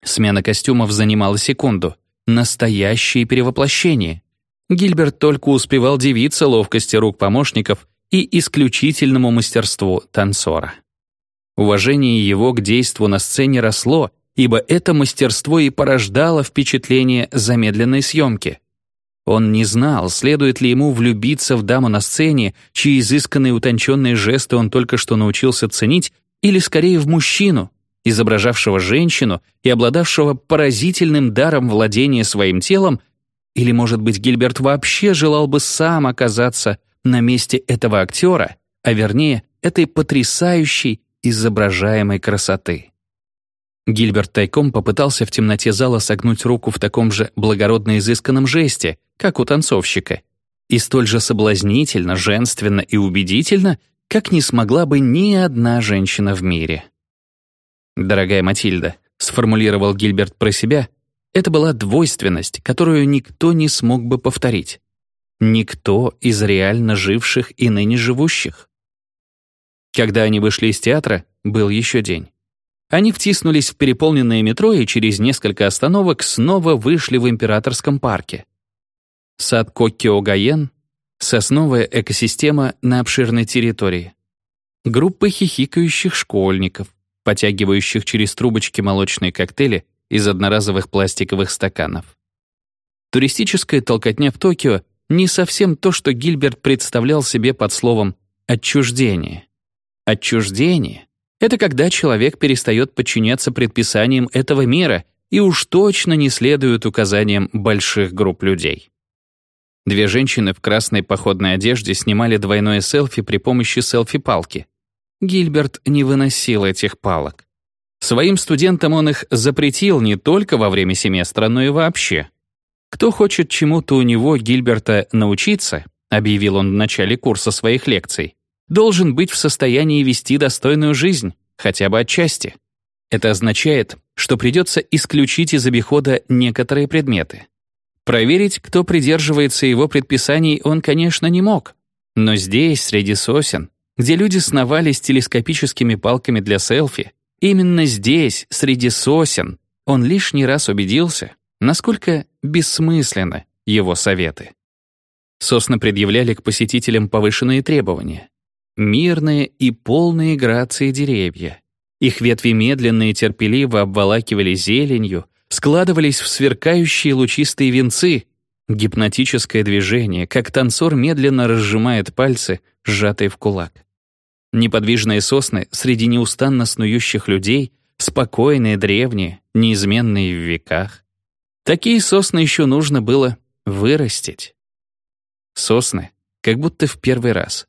Смена костюмов занимала секунду. Настоящее перевоплощение. Гильберт только успевал дивиться ловкости рук помощников и исключительному мастерству танцора. Уважение его к действу на сцене росло, ибо это мастерство и порождало впечатление замедленной съемки. Он не знал, следует ли ему влюбиться в даму на сцене, чьи изысканные утонченные жесты он только что научился ценить, или скорее в мужчину, изображавшего женщину и обладавшего поразительным даром владения своим телом, или, может быть, Гильберт вообще желал бы сам оказаться на месте этого актера, а вернее, этой потрясающей, изображаемой красоты. Гильберт тайком попытался в темноте зала согнуть руку в таком же благородно изысканном жесте, как у танцовщика, и столь же соблазнительно, женственно и убедительно, как не смогла бы ни одна женщина в мире. «Дорогая Матильда», — сформулировал Гильберт про себя, это была двойственность, которую никто не смог бы повторить. Никто из реально живших и ныне живущих. Когда они вышли из театра, был еще день. Они втиснулись в переполненное метро и через несколько остановок снова вышли в Императорском парке. Сад Коккио-Гаен — сосновая экосистема на обширной территории. Группы хихикающих школьников, потягивающих через трубочки молочные коктейли из одноразовых пластиковых стаканов. Туристическая толкотня в Токио не совсем то, что Гильберт представлял себе под словом «отчуждение». Отчуждение это когда человек перестает подчиняться предписаниям этого мира и уж точно не следует указаниям больших групп людей. Две женщины в красной походной одежде снимали двойное селфи при помощи селфи-палки. Гильберт не выносил этих палок. Своим студентам он их запретил не только во время семестра, но и вообще. Кто хочет чему-то у него, Гильберта, научиться, объявил он в начале курса своих лекций, должен быть в состоянии вести достойную жизнь, хотя бы отчасти. Это означает, что придется исключить из обихода некоторые предметы. Проверить, кто придерживается его предписаний, он, конечно, не мог. Но здесь, среди сосен, где люди сновали с телескопическими палками для селфи, именно здесь, среди сосен, он лишний раз убедился, насколько бессмысленны его советы. Сосны предъявляли к посетителям повышенные требования. Мирные и полные грации деревья. Их ветви медленно и терпеливо обволакивали зеленью, складывались в сверкающие лучистые венцы. Гипнотическое движение, как танцор медленно разжимает пальцы, сжатые в кулак. Неподвижные сосны среди неустанно снующих людей, спокойные, древние, неизменные в веках. Такие сосны еще нужно было вырастить. Сосны, как будто в первый раз.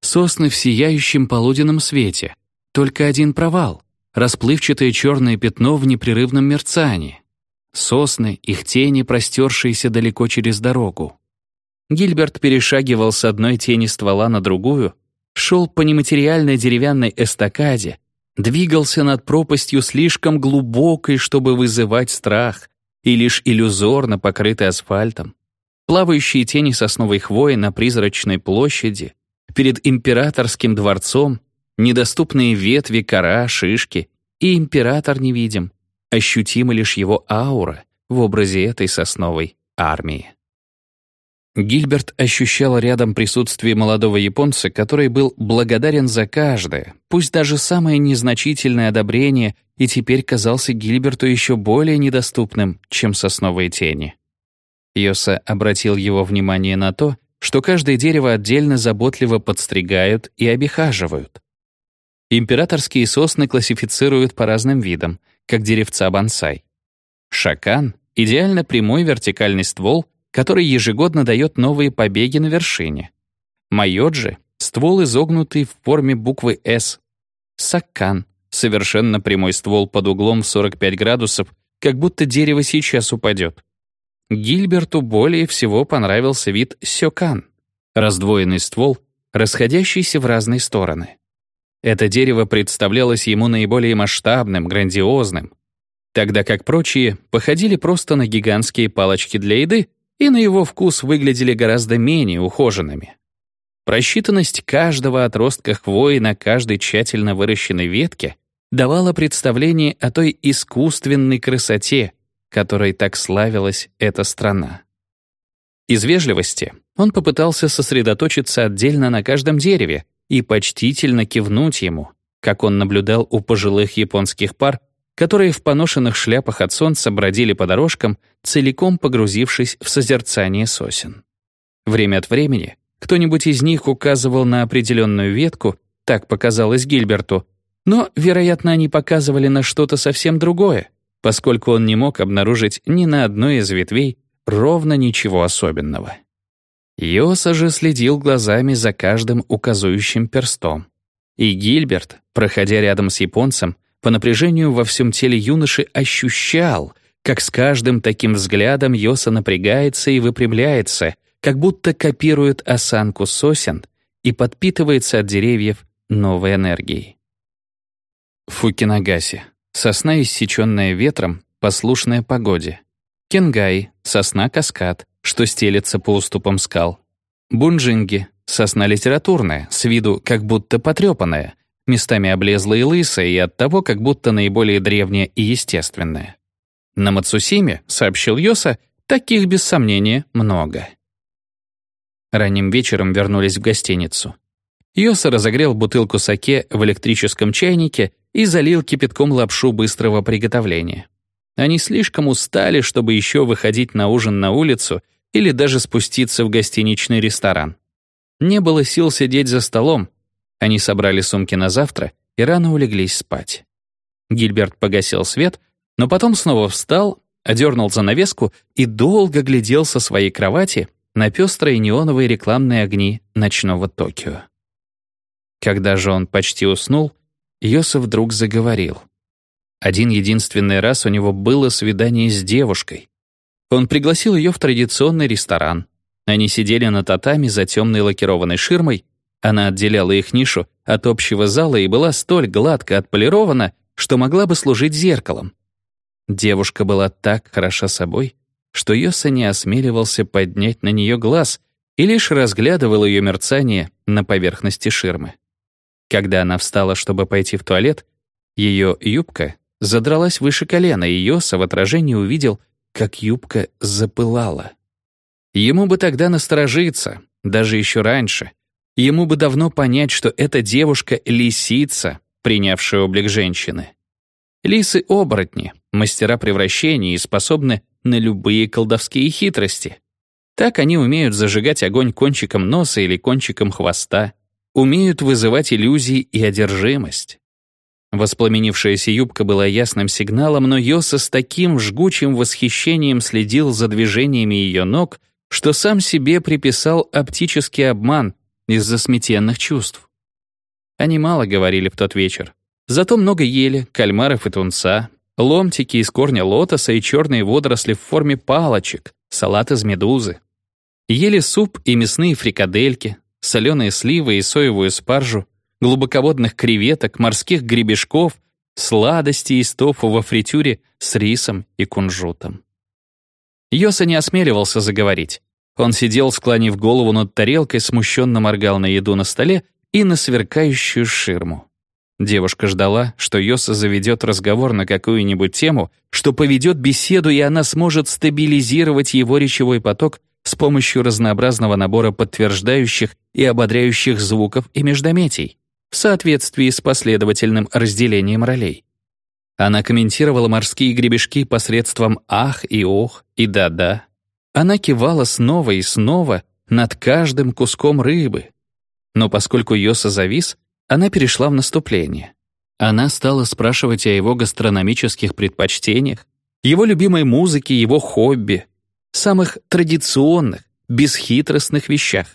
Сосны в сияющем полуденном свете. Только один провал. Расплывчатое черное пятно в непрерывном мерцании. Сосны, их тени, простершиеся далеко через дорогу. Гильберт перешагивал с одной тени ствола на другую, шел по нематериальной деревянной эстакаде, двигался над пропастью слишком глубокой, чтобы вызывать страх, и лишь иллюзорно покрытый асфальтом. Плавающие тени сосновой хвои на призрачной площади, перед императорским дворцом недоступные ветви, кора, шишки, и император невидим, ощутима лишь его аура в образе этой сосновой армии. Гильберт ощущал рядом присутствие молодого японца, который был благодарен за каждое, пусть даже самое незначительное одобрение, и теперь казался Гильберту еще более недоступным, чем сосновые тени. Йоса обратил его внимание на то, что каждое дерево отдельно заботливо подстригают и обихаживают. Императорские сосны классифицируют по разным видам, как деревца бонсай. Шакан — идеально прямой вертикальный ствол, который ежегодно дает новые побеги на вершине. Майоджи — ствол, изогнутый в форме буквы «С». Саккан — совершенно прямой ствол под углом в 45 градусов, как будто дерево сейчас упадет. Гильберту более всего понравился вид сёкан — раздвоенный ствол, расходящийся в разные стороны. Это дерево представлялось ему наиболее масштабным, грандиозным, тогда как прочие походили просто на гигантские палочки для еды и на его вкус выглядели гораздо менее ухоженными. Просчитанность каждого отростка хвои на каждой тщательно выращенной ветке давала представление о той искусственной красоте, которой так славилась эта страна. Из вежливости он попытался сосредоточиться отдельно на каждом дереве и почтительно кивнуть ему, как он наблюдал у пожилых японских пар, которые в поношенных шляпах от солнца бродили по дорожкам, целиком погрузившись в созерцание сосен. Время от времени кто-нибудь из них указывал на определенную ветку, так показалось Гильберту, но, вероятно, они показывали на что-то совсем другое, поскольку он не мог обнаружить ни на одной из ветвей ровно ничего особенного. Йоса же следил глазами за каждым указующим перстом. И Гильберт, проходя рядом с японцем, по напряжению во всем теле юноши ощущал, как с каждым таким взглядом Йоса напрягается и выпрямляется, как будто копирует осанку сосен и подпитывается от деревьев новой энергией. Фукинагаси. Сосна, иссеченная ветром, послушная погоде. Кенгай — сосна-каскад, что стелется по уступам скал. Бунжинги — сосна литературная, с виду как будто потрепанная, местами облезлая и лысая, и оттого как будто наиболее древняя и естественная. На Мацусиме, сообщил Йоса, таких, без сомнения, много. Ранним вечером вернулись в гостиницу. Йоса разогрел бутылку саке в электрическом чайнике и залил кипятком лапшу быстрого приготовления. Они слишком устали, чтобы еще выходить на ужин на улицу или даже спуститься в гостиничный ресторан. Не было сил сидеть за столом. Они собрали сумки на завтра и рано улеглись спать. Гильберт погасил свет, но потом снова встал, одернул занавеску и долго глядел со своей кровати на пестрые неоновые рекламные огни ночного Токио. Когда же он почти уснул, Йосиф вдруг заговорил. Один единственный раз у него было свидание с девушкой. Он пригласил ее в традиционный ресторан. Они сидели на татами за темной лакированной ширмой, она отделяла их нишу от общего зала и была столь гладко отполирована, что могла бы служить зеркалом. Девушка была так хороша собой, что Йоса не осмеливался поднять на нее глаз и лишь разглядывал ее мерцание на поверхности ширмы. Когда она встала, чтобы пойти в туалет, ее юбка задралась выше колена, и Йоса в отражении увидел, как юбка запылала. Ему бы тогда насторожиться, даже еще раньше. Ему бы давно понять, что эта девушка — лисица, принявшая облик женщины. Лисы-оборотни, мастера превращений и способны на любые колдовские хитрости. Так они умеют зажигать огонь кончиком носа или кончиком хвоста, умеют вызывать иллюзии и одержимость. Воспламенившаяся юбка была ясным сигналом, но Йоса с таким жгучим восхищением следил за движениями ее ног, что сам себе приписал оптический обман из-за сметенных чувств. Они мало говорили в тот вечер. Зато много ели, кальмаров и тунца, ломтики из корня лотоса и черные водоросли в форме палочек, салат из медузы. Ели суп и мясные фрикадельки, соленые сливы и соевую спаржу, глубоководных креветок, морских гребешков, сладости из тофу во фритюре с рисом и кунжутом. Йоса не осмеливался заговорить. Он сидел, склонив голову над тарелкой, смущенно моргал на еду на столе и на сверкающую ширму. Девушка ждала, что Йоса заведет разговор на какую-нибудь тему, что поведет беседу, и она сможет стабилизировать его речевой поток с помощью разнообразного набора подтверждающих и ободряющих звуков и междометий в соответствии с последовательным разделением ролей. Она комментировала морские гребешки посредством «ах» и «ох» и «да-да». Она кивала снова и снова над каждым куском рыбы. Но поскольку Йоса завис, она перешла в наступление. Она стала спрашивать о его гастрономических предпочтениях, его любимой музыке, его хобби, самых традиционных, бесхитростных вещах.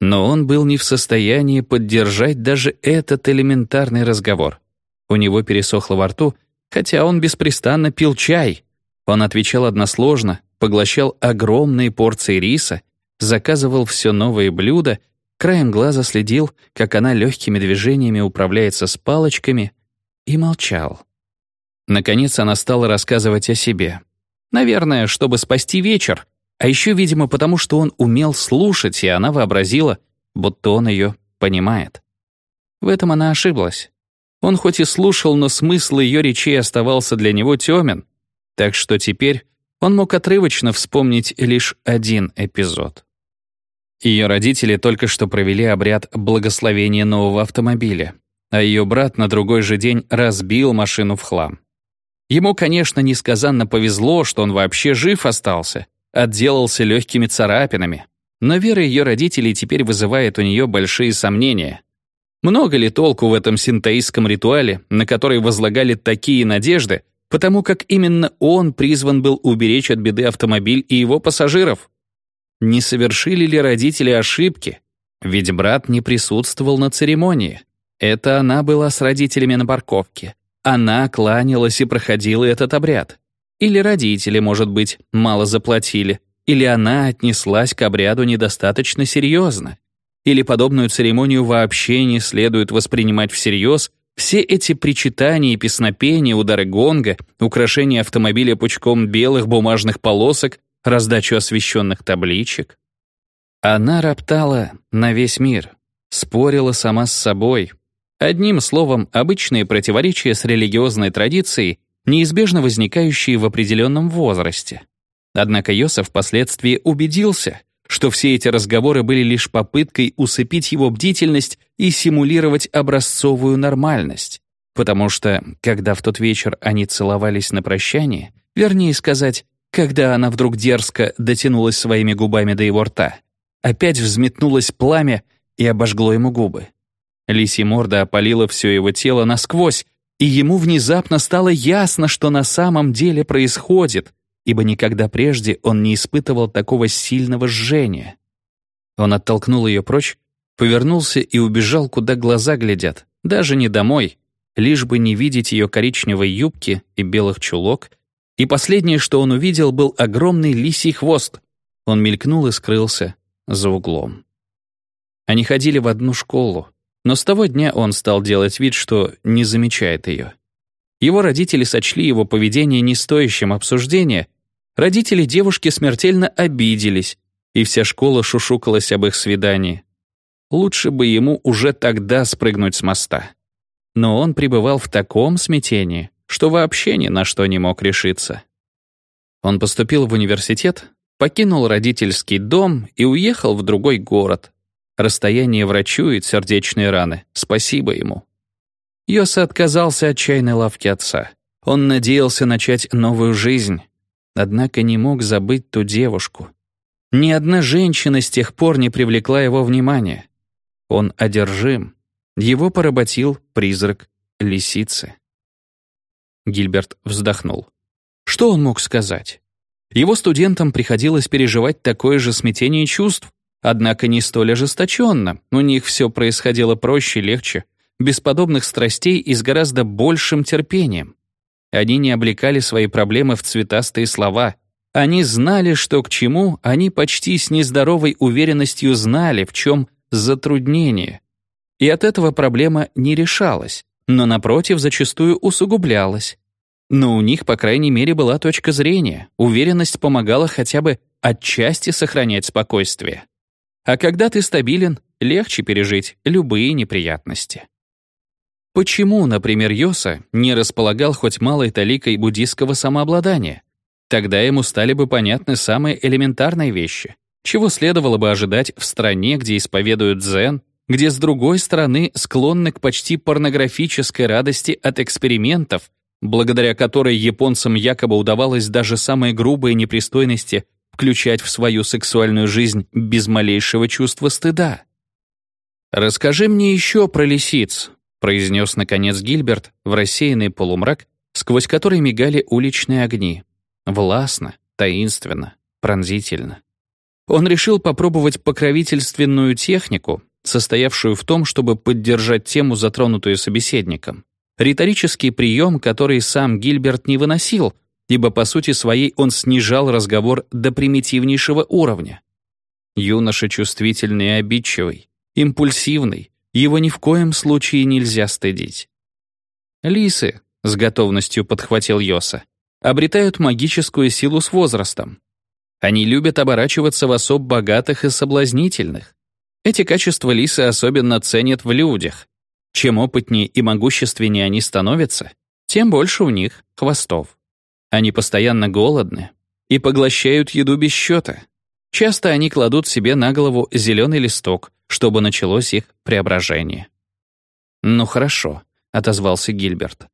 Но он был не в состоянии поддержать даже этот элементарный разговор. У него пересохло во рту, хотя он беспрестанно пил чай. Он отвечал односложно, поглощал огромные порции риса, заказывал все новые блюда, краем глаза следил, как она легкими движениями управляется с палочками, и молчал. Наконец она стала рассказывать о себе. Наверное, чтобы спасти вечер, а еще, видимо, потому что он умел слушать, и она вообразила, будто он ее понимает. В этом она ошиблась. Он хоть и слушал, но смысл ее речей оставался для него темен, так что теперь он мог отрывочно вспомнить лишь один эпизод. Ее родители только что провели обряд благословения нового автомобиля, а ее брат на другой же день разбил машину в хлам. Ему, конечно, несказанно повезло, что он вообще жив остался, отделался легкими царапинами, но вера ее родителей теперь вызывает у нее большие сомнения. Много ли толку в этом синтаистском ритуале, на который возлагали такие надежды, потому как именно он призван был уберечь от беды автомобиль и его пассажиров? Не совершили ли родители ошибки? Ведь брат не присутствовал на церемонии. Это она была с родителями на парковке. Она кланялась и проходила этот обряд. Или родители, может быть, мало заплатили, или она отнеслась к обряду недостаточно серьезно, или подобную церемонию вообще не следует воспринимать всерьез, все эти причитания и песнопения, удары гонга, украшение автомобиля пучком белых бумажных полосок, раздачу освещенных табличек. Она роптала на весь мир, спорила сама с собой, Одним словом, обычные противоречия с религиозной традицией, неизбежно возникающие в определенном возрасте. Однако Йосеф впоследствии убедился, что все эти разговоры были лишь попыткой усыпить его бдительность и симулировать образцовую нормальность. Потому что, когда в тот вечер они целовались на прощание, вернее сказать, когда она вдруг дерзко дотянулась своими губами до его рта, опять взметнулось пламя и обожгло ему губы. Лисья морда опалила все его тело насквозь, и ему внезапно стало ясно, что на самом деле происходит, ибо никогда прежде он не испытывал такого сильного жжения. Он оттолкнул ее прочь, повернулся и убежал, куда глаза глядят, даже не домой, лишь бы не видеть ее коричневой юбки и белых чулок, и последнее, что он увидел, был огромный лисий хвост. Он мелькнул и скрылся за углом. Они ходили в одну школу, но с того дня он стал делать вид, что не замечает ее. Его родители сочли его поведение не стоящим обсуждения Родители девушки смертельно обиделись, и вся школа шушукалась об их свидании. Лучше бы ему уже тогда спрыгнуть с моста. Но он пребывал в таком смятении, что вообще ни на что не мог решиться. Он поступил в университет, покинул родительский дом и уехал в другой город. Расстояние врачует сердечные раны, спасибо ему. Йоса отказался от чайной лавки отца. Он надеялся начать новую жизнь, однако не мог забыть ту девушку. Ни одна женщина с тех пор не привлекла его внимания. Он одержим. Его поработил призрак лисицы. Гильберт вздохнул. Что он мог сказать? Его студентам приходилось переживать такое же смятение чувств, однако не столь ожесточенно. У них все происходило проще, легче, без подобных страстей и с гораздо большим терпением. Они не облекали свои проблемы в цветастые слова. Они знали, что к чему, они почти с нездоровой уверенностью знали, в чем затруднение. И от этого проблема не решалась, но, напротив, зачастую усугублялась. Но у них, по крайней мере, была точка зрения, уверенность помогала хотя бы отчасти сохранять спокойствие. А когда ты стабилен, легче пережить любые неприятности. Почему, например, Йоса не располагал хоть малой таликой буддийского самообладания? Тогда ему стали бы понятны самые элементарные вещи, чего следовало бы ожидать в стране, где исповедуют дзен, где, с другой стороны, склонны к почти порнографической радости от экспериментов, благодаря которой японцам якобы удавалось даже самые грубые непристойности включать в свою сексуальную жизнь без малейшего чувства стыда. «Расскажи мне еще про лисиц», произнес наконец Гильберт в рассеянный полумрак, сквозь который мигали уличные огни. Властно, таинственно, пронзительно. Он решил попробовать покровительственную технику, состоявшую в том, чтобы поддержать тему, затронутую собеседником. Риторический прием, который сам Гильберт не выносил, ибо по сути своей он снижал разговор до примитивнейшего уровня. Юноша чувствительный и обидчивый, импульсивный, его ни в коем случае нельзя стыдить. Лисы, с готовностью подхватил Йоса, обретают магическую силу с возрастом. Они любят оборачиваться в особ богатых и соблазнительных. Эти качества лисы особенно ценят в людях. Чем опытнее и могущественнее они становятся, тем больше у них хвостов. Они постоянно голодны и поглощают еду без счета. Часто они кладут себе на голову зеленый листок, чтобы началось их преображение. «Ну хорошо», — отозвался Гильберт.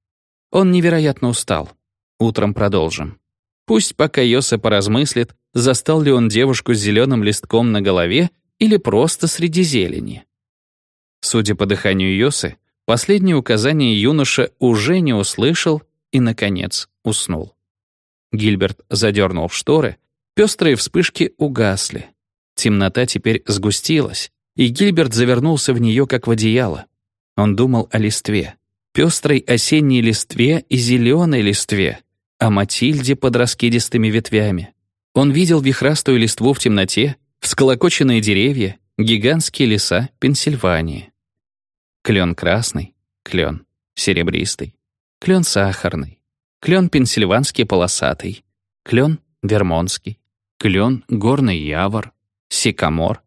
Он невероятно устал. Утром продолжим. Пусть пока Йоса поразмыслит, застал ли он девушку с зеленым листком на голове или просто среди зелени. Судя по дыханию Йосы, последнее указание юноша уже не услышал и, наконец, уснул. Гильберт задернул шторы, пестрые вспышки угасли. Темнота теперь сгустилась, и Гильберт завернулся в нее, как в одеяло. Он думал о листве, пестрой осенней листве и зеленой листве, о Матильде под раскидистыми ветвями. Он видел вихрастую листву в темноте, всколокоченные деревья, гигантские леса Пенсильвании. Клен красный, клен серебристый, клен сахарный, клен пенсильванский полосатый, клен вермонтский, клен горный явор, сикамор,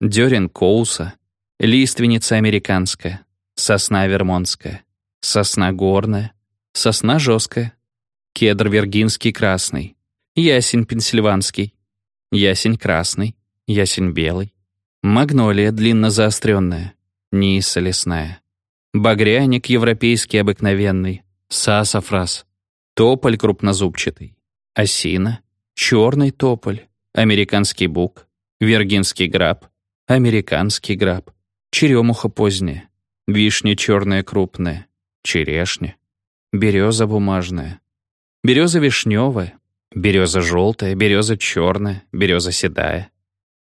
Дёрин Коуса, лиственница американская, сосна вермонтская, сосна горная, сосна жесткая, кедр виргинский красный, ясень пенсильванский, ясень красный, ясень белый, магнолия длинно заостренная, ниса лесная, багряник европейский обыкновенный, сасафрас, тополь крупнозубчатый, осина, черный тополь, американский бук, виргинский граб, американский граб, черемуха поздняя, вишня черная крупная, черешня, береза бумажная, береза вишневая, береза желтая, береза черная, береза седая,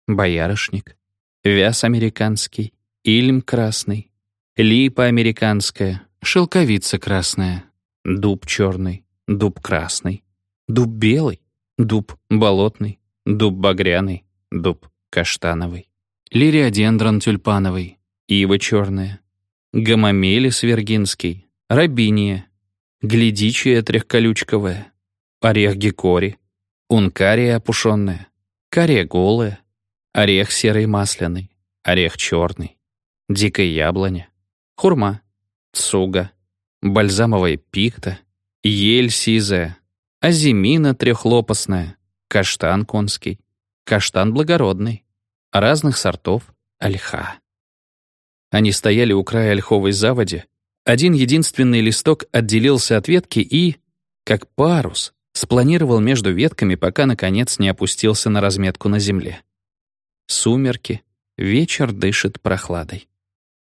боярышник, вяз американский, ильм красный, липа американская, шелковица красная, дуб черный, дуб красный, дуб белый, дуб болотный, дуб багряный, дуб каштановый, лириодендрон тюльпановый, ива черная, гомомелис вергинский, рабиния, глядичия трехколючковая, орех гекори, ункария опушенная, кария голая, орех серый масляный, орех черный, дикая яблоня, хурма, цуга, бальзамовая пихта, ель сизая, азимина трехлопастная, каштан конский, каштан благородный, разных сортов ольха. Они стояли у края ольховой заводи, один единственный листок отделился от ветки и, как парус, спланировал между ветками, пока, наконец, не опустился на разметку на земле. Сумерки, вечер дышит прохладой.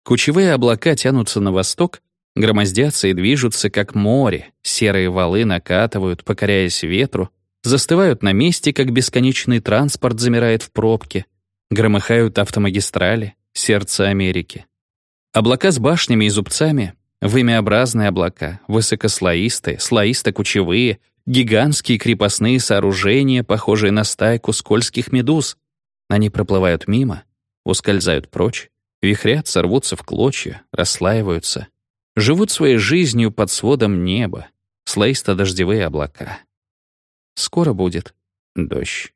Кучевые облака тянутся на восток, громоздятся и движутся, как море, серые валы накатывают, покоряясь ветру, застывают на месте, как бесконечный транспорт замирает в пробке, громыхают автомагистрали, сердце Америки. Облака с башнями и зубцами — вымяобразные облака, высокослоистые, слоисто-кучевые, гигантские крепостные сооружения, похожие на стайку скользких медуз. Они проплывают мимо, ускользают прочь, вихрятся, рвутся в клочья, расслаиваются — живут своей жизнью под сводом неба, слоисто-дождевые облака. Скоро будет дождь.